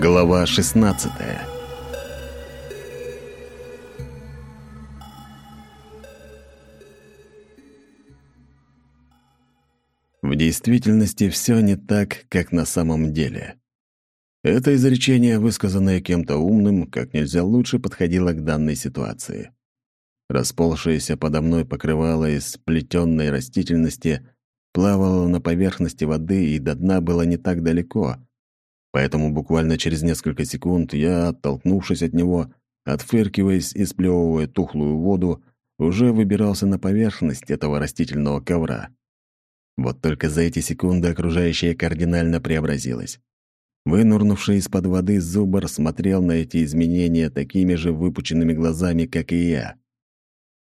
Глава 16 В действительности все не так, как на самом деле. Это изречение, высказанное кем-то умным, как нельзя лучше подходило к данной ситуации. Расползшееся подо мной покрывало из сплетенной растительности плавало на поверхности воды и до дна было не так далеко, поэтому буквально через несколько секунд я, оттолкнувшись от него, отфыркиваясь и сплевывая тухлую воду, уже выбирался на поверхность этого растительного ковра. Вот только за эти секунды окружающее кардинально преобразилось. Вынурнувший из-под воды зубр смотрел на эти изменения такими же выпученными глазами, как и я.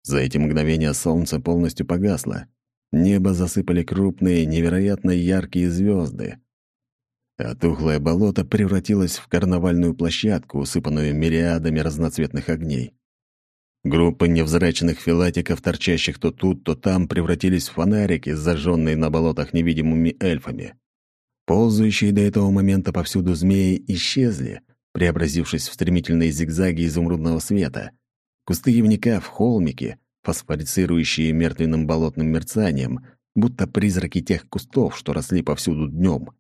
За эти мгновения солнце полностью погасло. Небо засыпали крупные, невероятно яркие звезды. А тухлое болото превратилось в карнавальную площадку, усыпанную мириадами разноцветных огней. Группы невзрачных филатиков, торчащих то тут, то там, превратились в фонарики, зажженные на болотах невидимыми эльфами. Ползающие до этого момента повсюду змеи исчезли, преобразившись в стремительные зигзаги изумрудного света. Кусты явника в холмике, фосфорицирующие мертвенным болотным мерцанием, будто призраки тех кустов, что росли повсюду днем.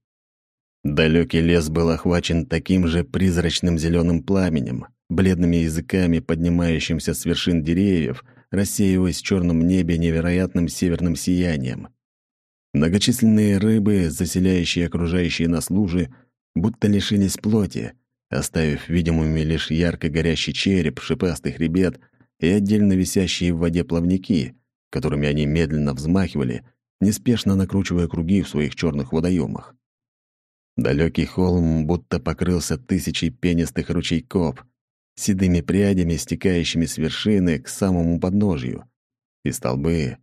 Далекий лес был охвачен таким же призрачным зеленым пламенем, бледными языками, поднимающимся с вершин деревьев, рассеиваясь в черном небе невероятным северным сиянием. Многочисленные рыбы, заселяющие окружающие нас лужи, будто лишились плоти, оставив видимыми лишь ярко горящий череп, шипастый хребет и отдельно висящие в воде плавники, которыми они медленно взмахивали, неспешно накручивая круги в своих черных водоемах. Далекий холм будто покрылся тысячей пенистых ручейков, седыми прядями, стекающими с вершины к самому подножью. И столбы,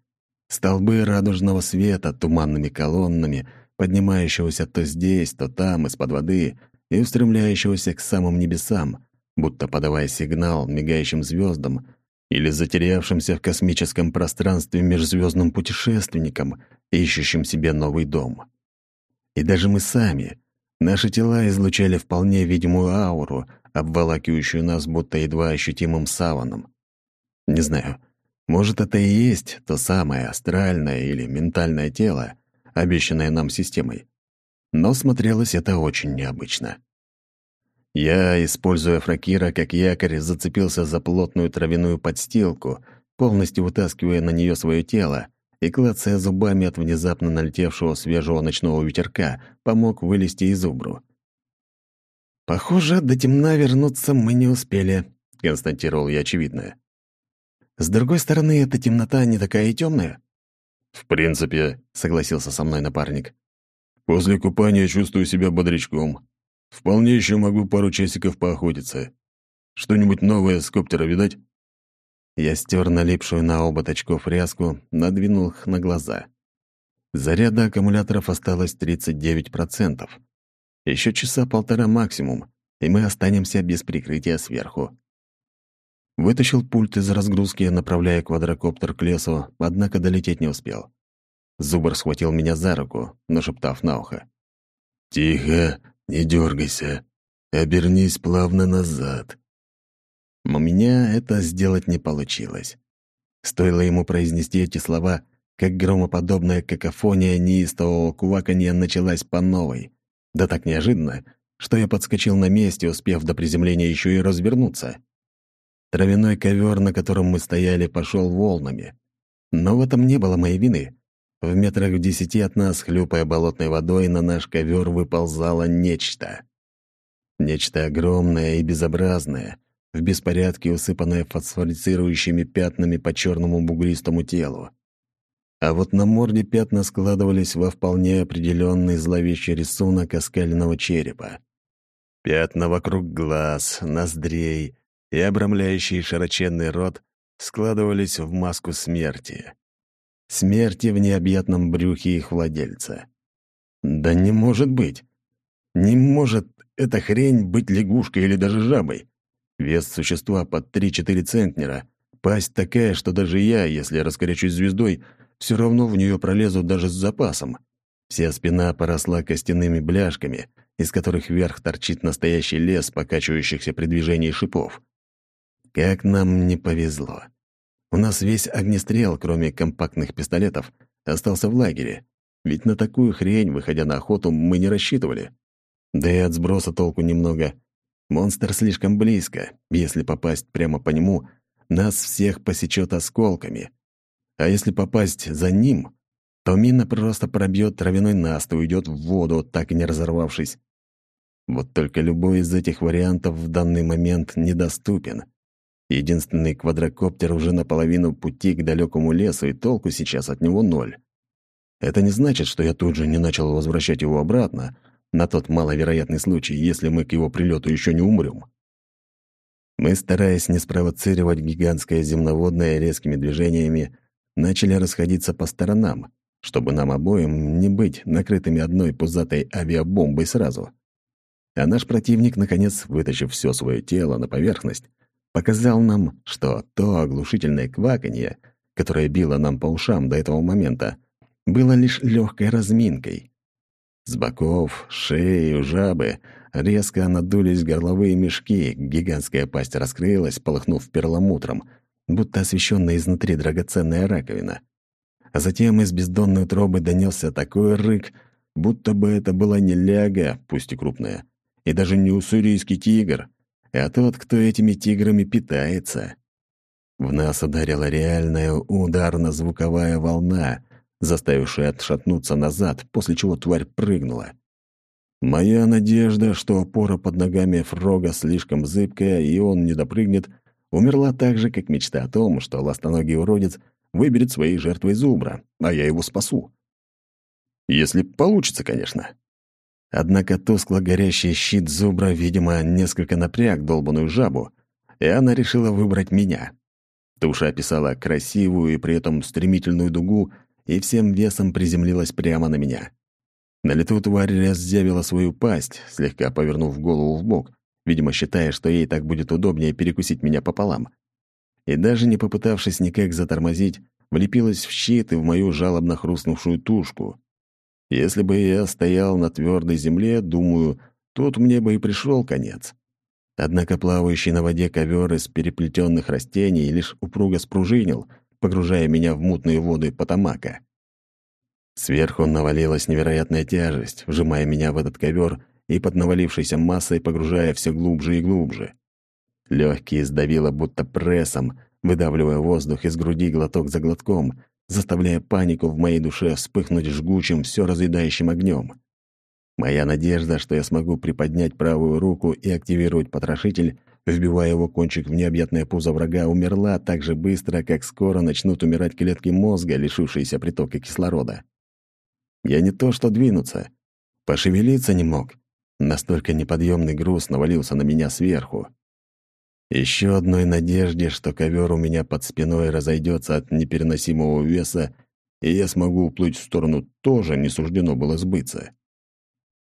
столбы радужного света туманными колоннами, поднимающегося то здесь, то там, из-под воды, и устремляющегося к самым небесам, будто подавая сигнал мигающим звездам, или затерявшимся в космическом пространстве межзвездным путешественникам, ищущим себе новый дом. И даже мы сами, наши тела излучали вполне видимую ауру, обволакивающую нас будто едва ощутимым саваном. Не знаю, может, это и есть то самое астральное или ментальное тело, обещанное нам системой. Но смотрелось это очень необычно. Я, используя фракира как якорь, зацепился за плотную травяную подстилку, полностью вытаскивая на нее свое тело, и, клацая зубами от внезапно налетевшего свежего ночного ветерка, помог вылезти из убру. «Похоже, до темна вернуться мы не успели», — констатировал я очевидное. «С другой стороны, эта темнота не такая и темная». «В принципе», — согласился со мной напарник. «После купания чувствую себя бодрячком. Вполне еще могу пару часиков поохотиться. Что-нибудь новое с коптера видать?» Я стер налипшую на оба очков надвинул их на глаза. Заряда аккумуляторов осталось 39%. Еще часа полтора максимум, и мы останемся без прикрытия сверху. Вытащил пульт из разгрузки, направляя квадрокоптер к лесу, однако долететь не успел. Зубр схватил меня за руку, нашептав на ухо. «Тихо, не дергайся. Обернись плавно назад». У меня это сделать не получилось. Стоило ему произнести эти слова, как громоподобная какофония неистового куваканья началась по новой. Да так неожиданно, что я подскочил на месте, успев до приземления еще и развернуться. Травяной ковер, на котором мы стояли, пошел волнами. Но в этом не было моей вины. В метрах в десяти от нас, хлюпая болотной водой, на наш ковер выползало нечто. Нечто огромное и безобразное, в беспорядке усыпанное фосфорицирующими пятнами по черному бугристому телу. А вот на морде пятна складывались во вполне определенный зловещий рисунок оскаленного черепа. Пятна вокруг глаз, ноздрей и обрамляющий широченный рот складывались в маску смерти смерти в необъятном брюхе их владельца. Да не может быть. Не может эта хрень быть лягушкой или даже жабой. Вес существа под 3-4 центнера. Пасть такая, что даже я, если раскорячусь звездой, все равно в нее пролезу даже с запасом. Вся спина поросла костяными бляшками, из которых вверх торчит настоящий лес покачивающихся при движении шипов. Как нам не повезло. У нас весь огнестрел, кроме компактных пистолетов, остался в лагере, ведь на такую хрень, выходя на охоту, мы не рассчитывали. Да и от сброса толку немного. Монстр слишком близко. Если попасть прямо по нему, нас всех посечет осколками. А если попасть за ним, то мина просто пробьет травяной наст и уйдет в воду, так и не разорвавшись. Вот только любой из этих вариантов в данный момент недоступен. Единственный квадрокоптер уже наполовину пути к далекому лесу, и толку сейчас от него ноль. Это не значит, что я тут же не начал возвращать его обратно, на тот маловероятный случай, если мы к его прилету еще не умрем. Мы, стараясь не спровоцировать гигантское земноводное резкими движениями, начали расходиться по сторонам, чтобы нам обоим не быть накрытыми одной пузатой авиабомбой сразу. А наш противник, наконец, вытащив все свое тело на поверхность, показал нам, что то оглушительное кваканье, которое било нам по ушам до этого момента, было лишь легкой разминкой. С боков, шеи жабы резко надулись горловые мешки, гигантская пасть раскрылась, полыхнув перламутром, будто освещенная изнутри драгоценная раковина. А затем из бездонной утробы донесся такой рык, будто бы это была не ляга, пусть и крупная, и даже не уссурийский тигр, а тот, кто этими тиграми питается. В нас ударила реальная ударно-звуковая волна, заставившая отшатнуться назад, после чего тварь прыгнула. Моя надежда, что опора под ногами Фрога слишком зыбкая, и он не допрыгнет, умерла так же, как мечта о том, что ластоногий уродец выберет своей жертвой зубра, а я его спасу. Если получится, конечно. Однако тускло горящий щит зубра, видимо, несколько напряг долбаную жабу, и она решила выбрать меня. Туша описала красивую и при этом стремительную дугу и всем весом приземлилась прямо на меня. На лету тварь разъявила свою пасть, слегка повернув голову в бок, видимо, считая, что ей так будет удобнее перекусить меня пополам. И даже не попытавшись никак затормозить, влепилась в щит и в мою жалобно хрустнувшую тушку. Если бы я стоял на твердой земле, думаю, тут мне бы и пришел конец. Однако плавающий на воде ковер из переплетенных растений лишь упруго спружинил, погружая меня в мутные воды Потамака. Сверху навалилась невероятная тяжесть, вжимая меня в этот ковер и под навалившейся массой погружая все глубже и глубже. Легкие сдавило будто прессом, выдавливая воздух из груди глоток за глотком, заставляя панику в моей душе вспыхнуть жгучим, все разъедающим огнем. Моя надежда, что я смогу приподнять правую руку и активировать потрошитель, вбивая его кончик в необъятное пузо врага, умерла так же быстро, как скоро начнут умирать клетки мозга, лишившиеся притока кислорода. Я не то что двинуться, пошевелиться не мог. Настолько неподъемный груз навалился на меня сверху. Еще одной надежде, что ковер у меня под спиной разойдется от непереносимого веса, и я смогу уплыть в сторону, тоже не суждено было сбыться.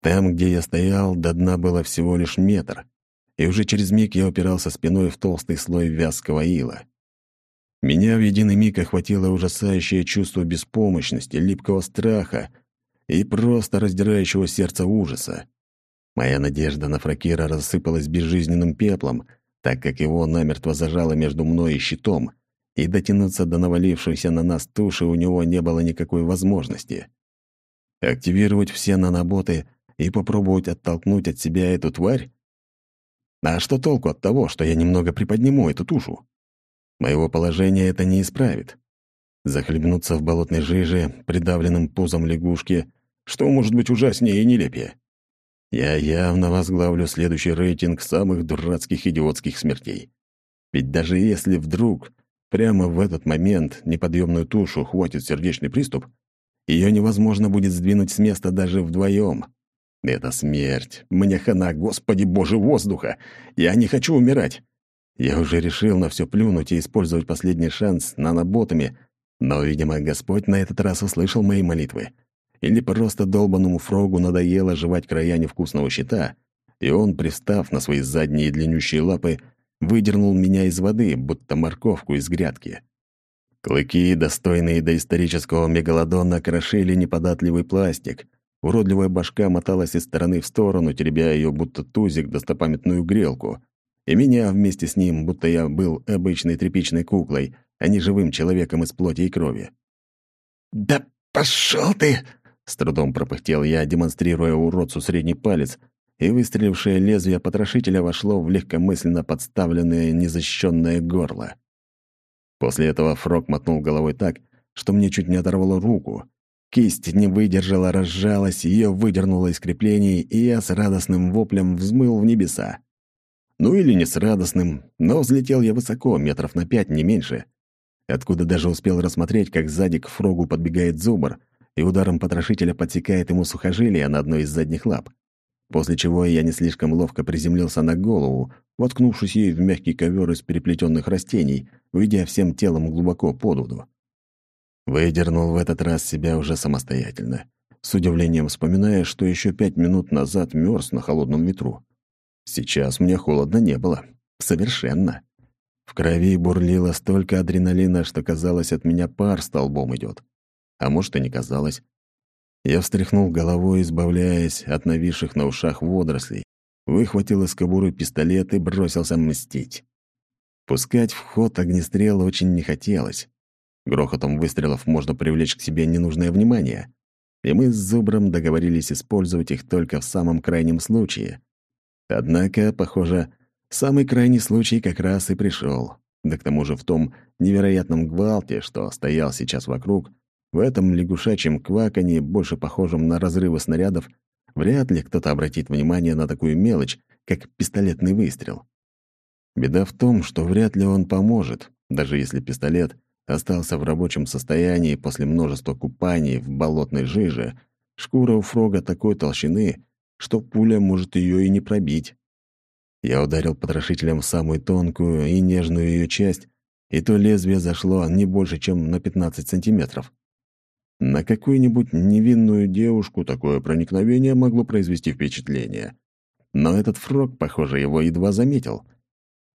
Там, где я стоял, до дна было всего лишь метр, и уже через миг я упирался спиной в толстый слой вязкого ила. Меня в единый миг охватило ужасающее чувство беспомощности, липкого страха и просто раздирающего сердце ужаса. Моя надежда на Фракира рассыпалась безжизненным пеплом, так как его намертво зажало между мной и щитом, и дотянуться до навалившейся на нас туши у него не было никакой возможности. Активировать все наноботы и попробовать оттолкнуть от себя эту тварь? А что толку от того, что я немного приподниму эту тушу? Моего положения это не исправит. Захлебнуться в болотной жиже, придавленным пузом лягушки, что может быть ужаснее и нелепее? Я явно возглавлю следующий рейтинг самых дурацких идиотских смертей. Ведь даже если вдруг прямо в этот момент неподъемную тушу хватит сердечный приступ, ее невозможно будет сдвинуть с места даже вдвоем. Это смерть. Мне хана, господи боже, воздуха. Я не хочу умирать. Я уже решил на все плюнуть и использовать последний шанс наноботами, но, видимо, Господь на этот раз услышал мои молитвы. Или просто долбанному фрогу надоело жевать края невкусного щита, и он, пристав на свои задние длиннющие лапы, выдернул меня из воды, будто морковку из грядки. Клыки, достойные доисторического мегалодона, крошили неподатливый пластик, Уродливая башка моталась из стороны в сторону, теребя ее будто тузик достопамятную грелку. И меня вместе с ним, будто я был обычной тряпичной куклой, а не живым человеком из плоти и крови. «Да пошел ты!» — с трудом пропыхтел я, демонстрируя уродцу средний палец, и выстрелившее лезвие потрошителя вошло в легкомысленно подставленное незащищенное горло. После этого Фрог мотнул головой так, что мне чуть не оторвало руку, Кисть не выдержала, разжалась, ее выдернуло из креплений, и я с радостным воплем взмыл в небеса. Ну или не с радостным, но взлетел я высоко, метров на пять, не меньше. Откуда даже успел рассмотреть, как сзади к фрогу подбегает зубр, и ударом потрошителя подсекает ему сухожилие на одной из задних лап. После чего я не слишком ловко приземлился на голову, воткнувшись ей в мягкий ковер из переплетенных растений, уйдя всем телом глубоко под воду. Выдернул в этот раз себя уже самостоятельно, с удивлением вспоминая, что еще пять минут назад мерз на холодном ветру. Сейчас мне холодно не было. Совершенно. В крови бурлило столько адреналина, что казалось, от меня пар столбом идет. А может, и не казалось. Я встряхнул головой, избавляясь от нависших на ушах водорослей, выхватил из кобуры пистолет и бросился мстить. Пускать в ход огнестрел очень не хотелось. Грохотом выстрелов можно привлечь к себе ненужное внимание, и мы с Зубром договорились использовать их только в самом крайнем случае. Однако, похоже, самый крайний случай как раз и пришел. Да к тому же в том невероятном гвалте, что стоял сейчас вокруг, в этом лягушачьем кваканье, больше похожем на разрывы снарядов, вряд ли кто-то обратит внимание на такую мелочь, как пистолетный выстрел. Беда в том, что вряд ли он поможет, даже если пистолет остался в рабочем состоянии после множества купаний в болотной жиже, шкура у фрога такой толщины, что пуля может ее и не пробить. Я ударил потрошителем в самую тонкую и нежную ее часть, и то лезвие зашло не больше, чем на 15 сантиметров. На какую-нибудь невинную девушку такое проникновение могло произвести впечатление. Но этот фрог, похоже, его едва заметил.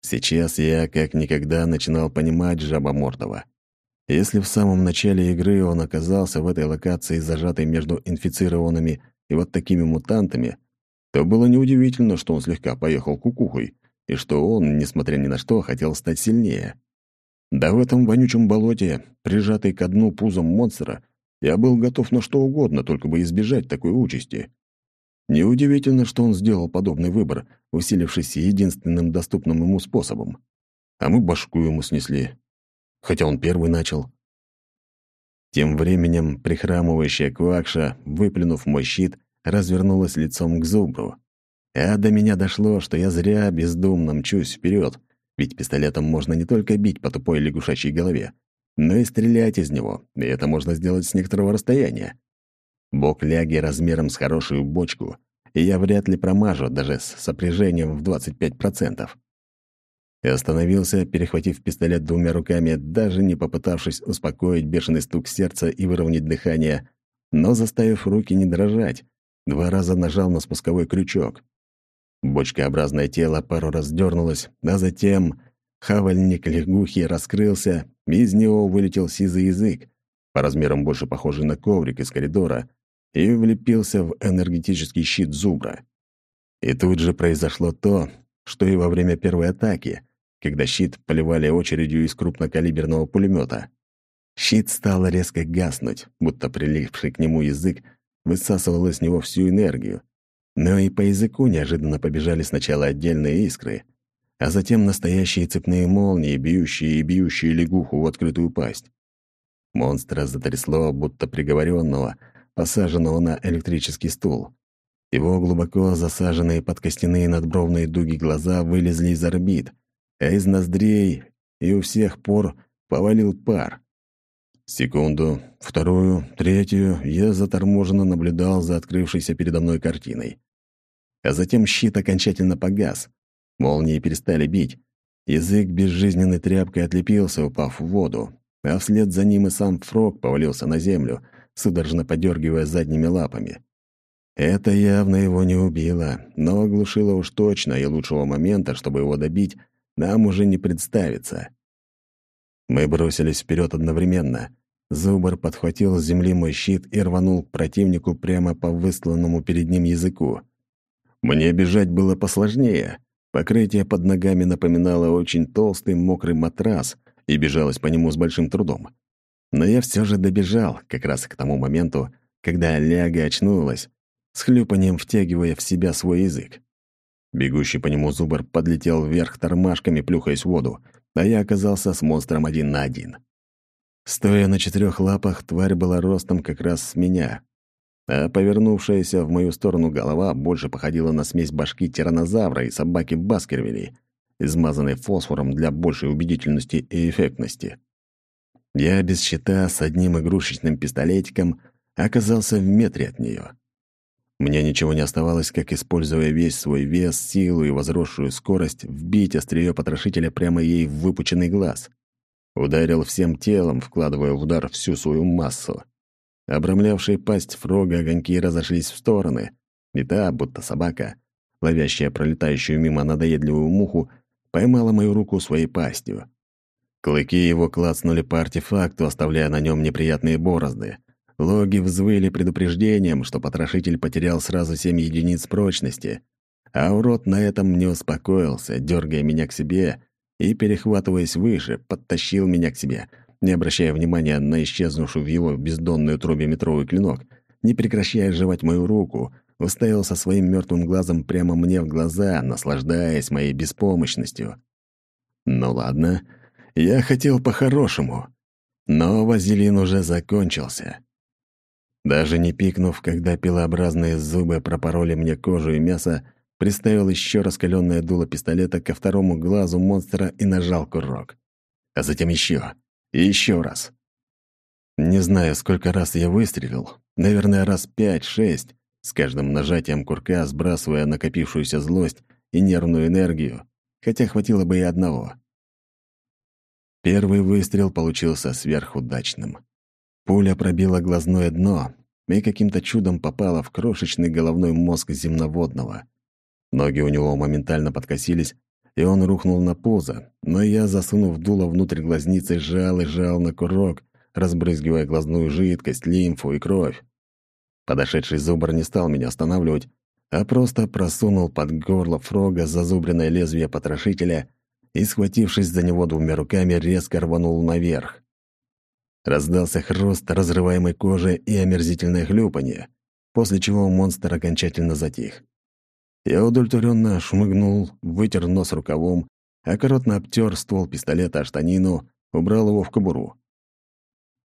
Сейчас я как никогда начинал понимать жабомордого. Если в самом начале игры он оказался в этой локации, зажатой между инфицированными и вот такими мутантами, то было неудивительно, что он слегка поехал кукухой, и что он, несмотря ни на что, хотел стать сильнее. Да в этом вонючем болоте, прижатый ко дну пузом монстра, я был готов на что угодно, только бы избежать такой участи. Неудивительно, что он сделал подобный выбор, усилившись единственным доступным ему способом. А мы башку ему снесли, хотя он первый начал. Тем временем прихрамывающая Квакша, выплюнув мой щит, развернулась лицом к зубру. А до меня дошло, что я зря бездумно мчусь вперед, ведь пистолетом можно не только бить по тупой лягушачьей голове, но и стрелять из него, и это можно сделать с некоторого расстояния. Бок ляги размером с хорошую бочку, и я вряд ли промажу даже с сопряжением в 25% и остановился, перехватив пистолет двумя руками, даже не попытавшись успокоить бешеный стук сердца и выровнять дыхание, но заставив руки не дрожать, два раза нажал на спусковой крючок. Бочкообразное тело пару раз дернулось, а затем хавальник лягухи раскрылся, и из него вылетел сизый язык, по размерам больше похожий на коврик из коридора, и влепился в энергетический щит зубра. И тут же произошло то, что и во время первой атаки — когда щит поливали очередью из крупнокалиберного пулемета. Щит стал резко гаснуть, будто прилипший к нему язык высасывал из него всю энергию. Но и по языку неожиданно побежали сначала отдельные искры, а затем настоящие цепные молнии, бьющие и бьющие лягуху в открытую пасть. Монстра затрясло, будто приговоренного, посаженного на электрический стул. Его глубоко засаженные под костяные надбровные дуги глаза вылезли из орбит, а из ноздрей и у всех пор повалил пар. Секунду, вторую, третью я заторможенно наблюдал за открывшейся передо мной картиной. А затем щит окончательно погас. Молнии перестали бить. Язык безжизненной тряпкой отлепился, упав в воду, а вслед за ним и сам фрог повалился на землю, судорожно подергивая задними лапами. Это явно его не убило, но оглушило уж точно, и лучшего момента, чтобы его добить, нам уже не представится. Мы бросились вперед одновременно. Зубр подхватил с земли мой щит и рванул к противнику прямо по высланному перед ним языку. Мне бежать было посложнее. Покрытие под ногами напоминало очень толстый мокрый матрас и бежалось по нему с большим трудом. Но я все же добежал, как раз к тому моменту, когда ляга очнулась, с хлюпанием втягивая в себя свой язык. Бегущий по нему зубр подлетел вверх тормашками, плюхаясь в воду, а я оказался с монстром один на один. Стоя на четырех лапах, тварь была ростом как раз с меня, а повернувшаяся в мою сторону голова больше походила на смесь башки тиранозавра и собаки Баскервилей, измазанной фосфором для большей убедительности и эффектности. Я без щита с одним игрушечным пистолетиком оказался в метре от нее. Мне ничего не оставалось, как, используя весь свой вес, силу и возросшую скорость, вбить острие потрошителя прямо ей в выпученный глаз. Ударил всем телом, вкладывая в удар всю свою массу. Обрамлявшие пасть фрога огоньки разошлись в стороны, и та, будто собака, ловящая пролетающую мимо надоедливую муху, поймала мою руку своей пастью. Клыки его клацнули по артефакту, оставляя на нем неприятные борозды. Логи взвыли предупреждением, что потрошитель потерял сразу семь единиц прочности, а урод на этом не успокоился, дергая меня к себе и, перехватываясь выше, подтащил меня к себе, не обращая внимания на исчезнувшую в его бездонную трубе метровый клинок, не прекращая жевать мою руку, уставился своим мертвым глазом прямо мне в глаза, наслаждаясь моей беспомощностью. Ну ладно, я хотел по-хорошему, но вазелин уже закончился. Даже не пикнув, когда пилообразные зубы пропороли мне кожу и мясо, приставил еще раскаленное дуло пистолета ко второму глазу монстра и нажал курок. А затем еще. И еще раз. Не знаю, сколько раз я выстрелил. Наверное, раз пять-шесть, с каждым нажатием курка сбрасывая накопившуюся злость и нервную энергию, хотя хватило бы и одного. Первый выстрел получился сверхудачным. Пуля пробила глазное дно и каким-то чудом попала в крошечный головной мозг земноводного. Ноги у него моментально подкосились, и он рухнул на пузо, но я, засунув дуло внутрь глазницы, жал и жал на курок, разбрызгивая глазную жидкость, лимфу и кровь. Подошедший зубр не стал меня останавливать, а просто просунул под горло фрога зазубренное лезвие потрошителя и, схватившись за него двумя руками, резко рванул наверх. Раздался хруст разрываемой кожи и омерзительное хлюпанье, после чего монстр окончательно затих. Я удовлетворенно шмыгнул, вытер нос рукавом, аккуратно обтер ствол пистолета о штанину, убрал его в кобуру.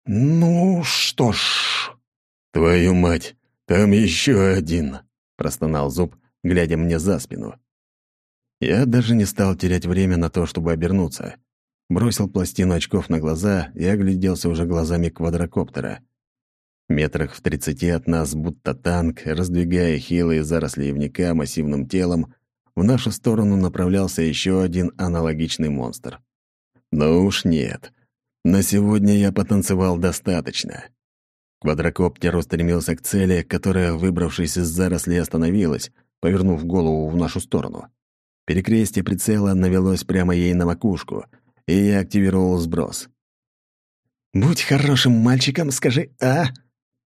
«Ну что ж...» «Твою мать, там еще один!» — простонал зуб, глядя мне за спину. Я даже не стал терять время на то, чтобы обернуться бросил пластину очков на глаза и огляделся уже глазами квадрокоптера. Метрах в тридцати от нас, будто танк, раздвигая хилые заросли явника массивным телом, в нашу сторону направлялся еще один аналогичный монстр. Но уж нет. На сегодня я потанцевал достаточно. Квадрокоптер устремился к цели, которая, выбравшись из зарослей, остановилась, повернув голову в нашу сторону. Перекрестие прицела навелось прямо ей на макушку — и я активировал сброс. «Будь хорошим мальчиком, скажи «а».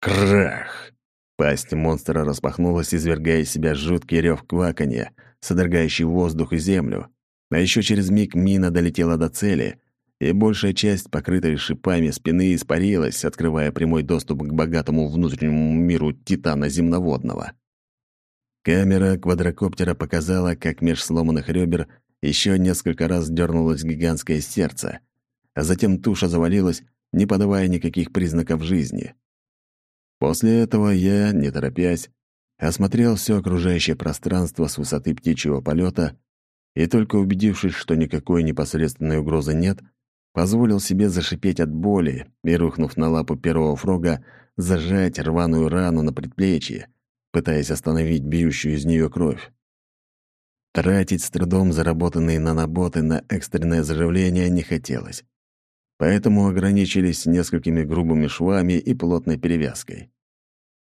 Крах! Пасть монстра распахнулась, извергая из себя жуткий рев кваканья, содрогающий воздух и землю. А еще через миг мина долетела до цели, и большая часть, покрытой шипами спины, испарилась, открывая прямой доступ к богатому внутреннему миру Титана земноводного. Камера квадрокоптера показала, как меж сломанных ребер еще несколько раз дернулось гигантское сердце, а затем туша завалилась, не подавая никаких признаков жизни. После этого я, не торопясь, осмотрел все окружающее пространство с высоты птичьего полета и, только убедившись, что никакой непосредственной угрозы нет, позволил себе зашипеть от боли и, рухнув на лапу первого фрога, зажать рваную рану на предплечье, пытаясь остановить бьющую из нее кровь. Тратить с трудом заработанные наноботы на экстренное заживление не хотелось. Поэтому ограничились несколькими грубыми швами и плотной перевязкой.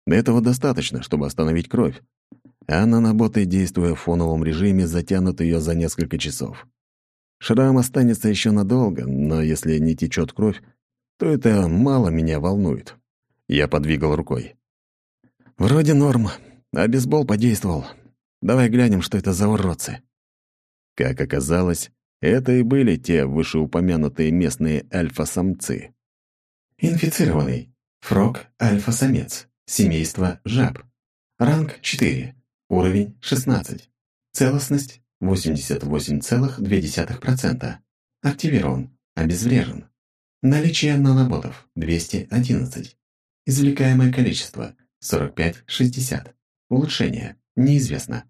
Этого достаточно, чтобы остановить кровь, а наноботы, действуя в фоновом режиме, затянут ее за несколько часов. Шрам останется еще надолго, но если не течет кровь, то это мало меня волнует. Я подвигал рукой. «Вроде норм, а бейсбол подействовал. Давай глянем, что это за уродцы». Как оказалось, это и были те вышеупомянутые местные альфа-самцы. Инфицированный. Фрог альфа-самец. Семейство жаб. Ранг 4. Уровень 16. Целостность 88,2%. Активирован. Обезврежен. Наличие наноботов 211. Извлекаемое количество 45-60. Улучшение неизвестно.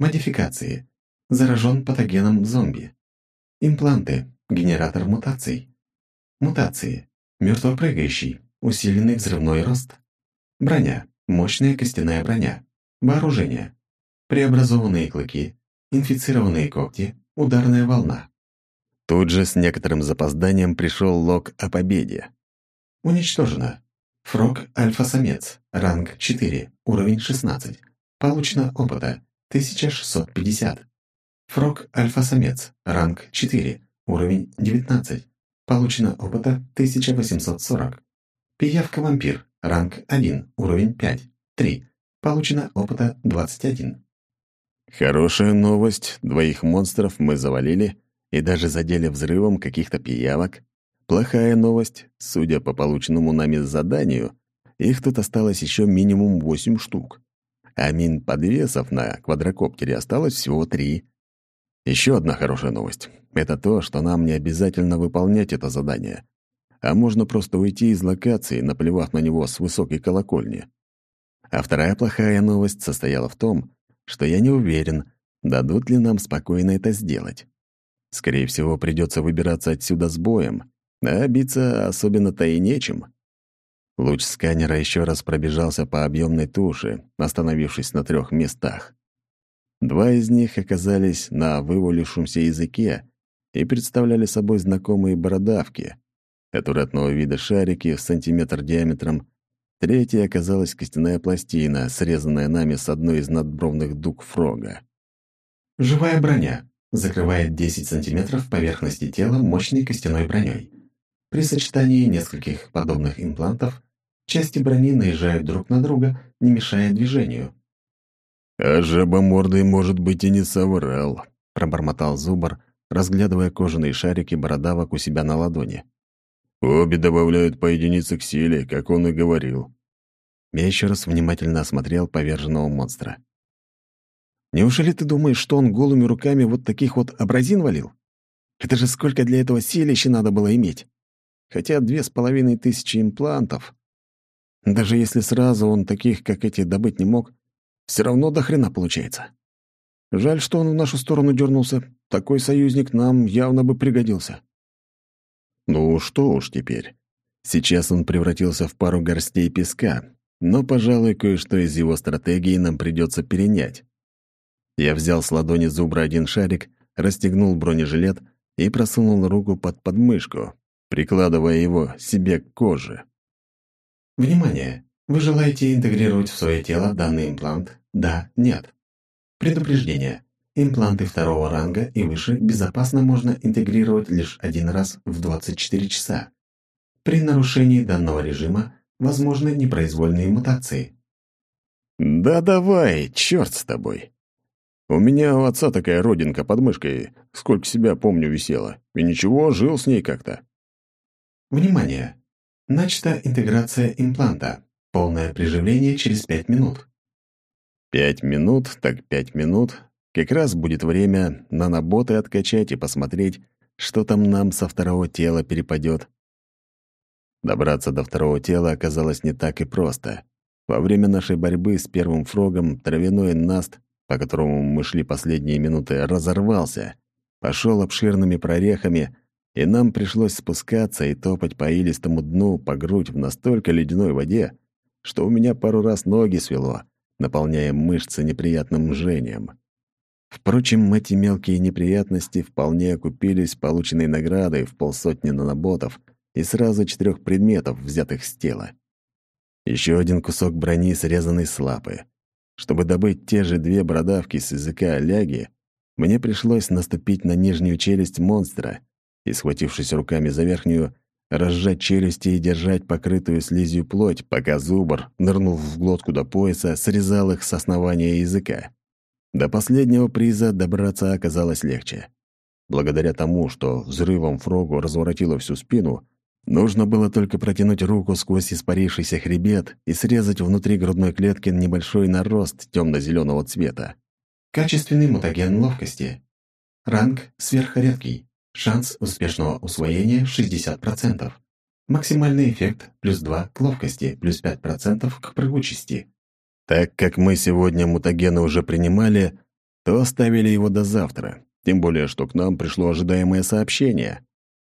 Модификации. Заражен патогеном зомби. Импланты. Генератор мутаций. Мутации. Мертвопрыгающий. Усиленный взрывной рост. Броня. Мощная костяная броня. Вооружение. Преобразованные клыки. Инфицированные когти. Ударная волна. Тут же с некоторым запозданием пришел лог о победе. Уничтожено. Фрог альфа-самец. Ранг 4. Уровень 16. Получено опыта 1650. Фрог альфа-самец. Ранг 4. Уровень 19. Получено опыта 1840. Пиявка-вампир. Ранг 1. Уровень 5. 3. Получено опыта 21. Хорошая новость. Двоих монстров мы завалили и даже задели взрывом каких-то пиявок. Плохая новость. Судя по полученному нами заданию, их тут осталось еще минимум 8 штук. А мин подвесов на квадрокоптере осталось всего три. Еще одна хорошая новость — это то, что нам не обязательно выполнять это задание, а можно просто уйти из локации, наплевав на него с высокой колокольни. А вторая плохая новость состояла в том, что я не уверен, дадут ли нам спокойно это сделать. Скорее всего, придется выбираться отсюда с боем, а биться особенно-то и нечем. Луч сканера еще раз пробежался по объемной туше, остановившись на трех местах. Два из них оказались на вывалившемся языке и представляли собой знакомые бородавки, аккуратного вида шарики в сантиметр диаметром. Третья оказалась костяная пластина, срезанная нами с одной из надбровных дуг фрога. Живая броня. Закрывает 10 сантиметров поверхности тела мощной костяной броней. При сочетании нескольких подобных имплантов части брони наезжают друг на друга, не мешая движению. «А жабомордый, может быть, и не соврал», — пробормотал Зубар, разглядывая кожаные шарики бородавок у себя на ладони. «Обе добавляют по единице к силе, как он и говорил». Я еще раз внимательно осмотрел поверженного монстра. «Неужели ты думаешь, что он голыми руками вот таких вот абразин валил? Это же сколько для этого силища надо было иметь? Хотя две с половиной тысячи имплантов. Даже если сразу он таких, как эти, добыть не мог, все равно до хрена получается. Жаль, что он в нашу сторону дернулся. Такой союзник нам явно бы пригодился. Ну что уж теперь. Сейчас он превратился в пару горстей песка, но, пожалуй, кое-что из его стратегии нам придется перенять. Я взял с ладони зубра один шарик, расстегнул бронежилет и просунул руку под подмышку, прикладывая его себе к коже. Внимание! Вы желаете интегрировать в свое тело данный имплант да, нет. Предупреждение. Импланты второго ранга и выше безопасно можно интегрировать лишь один раз в 24 часа. При нарушении данного режима возможны непроизвольные мутации. «Да давай, черт с тобой. У меня у отца такая родинка под мышкой, сколько себя помню висела. И ничего, жил с ней как-то». Внимание! Начата интеграция импланта. Полное приживление через 5 минут. Пять минут, так пять минут. Как раз будет время наноботы откачать и посмотреть, что там нам со второго тела перепадет. Добраться до второго тела оказалось не так и просто. Во время нашей борьбы с первым фрогом травяной наст, по которому мы шли последние минуты, разорвался, пошел обширными прорехами, и нам пришлось спускаться и топать по илистому дну по грудь в настолько ледяной воде, что у меня пару раз ноги свело, наполняя мышцы неприятным жжением. Впрочем, эти мелкие неприятности вполне окупились полученной наградой в полсотни наноботов и сразу четырех предметов, взятых с тела. Еще один кусок брони, срезанный с лапы. Чтобы добыть те же две бородавки с языка ляги, мне пришлось наступить на нижнюю челюсть монстра и, схватившись руками за верхнюю, разжать челюсти и держать покрытую слизью плоть, пока зубр, нырнув в глотку до пояса, срезал их с основания языка. До последнего приза добраться оказалось легче. Благодаря тому, что взрывом Фрогу разворотило всю спину, нужно было только протянуть руку сквозь испарившийся хребет и срезать внутри грудной клетки небольшой нарост темно-зеленого цвета. Качественный мутаген ловкости. Ранг сверхредкий. Шанс успешного усвоения 60%. Максимальный эффект плюс 2 к ловкости, плюс 5% к прыгучести. Так как мы сегодня мутагена уже принимали, то оставили его до завтра. Тем более, что к нам пришло ожидаемое сообщение.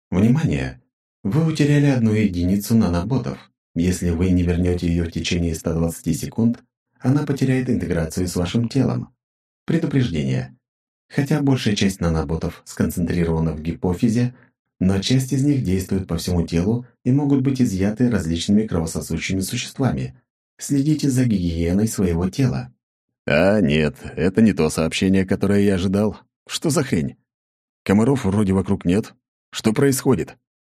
Внимание! Вы утеряли одну единицу наноботов. Если вы не вернете ее в течение 120 секунд, она потеряет интеграцию с вашим телом. Предупреждение. Хотя большая часть наноботов сконцентрирована в гипофизе, но часть из них действует по всему телу и могут быть изъяты различными кровососущими существами. Следите за гигиеной своего тела. А нет, это не то сообщение, которое я ожидал. Что за хрень? Комаров вроде вокруг нет. Что происходит?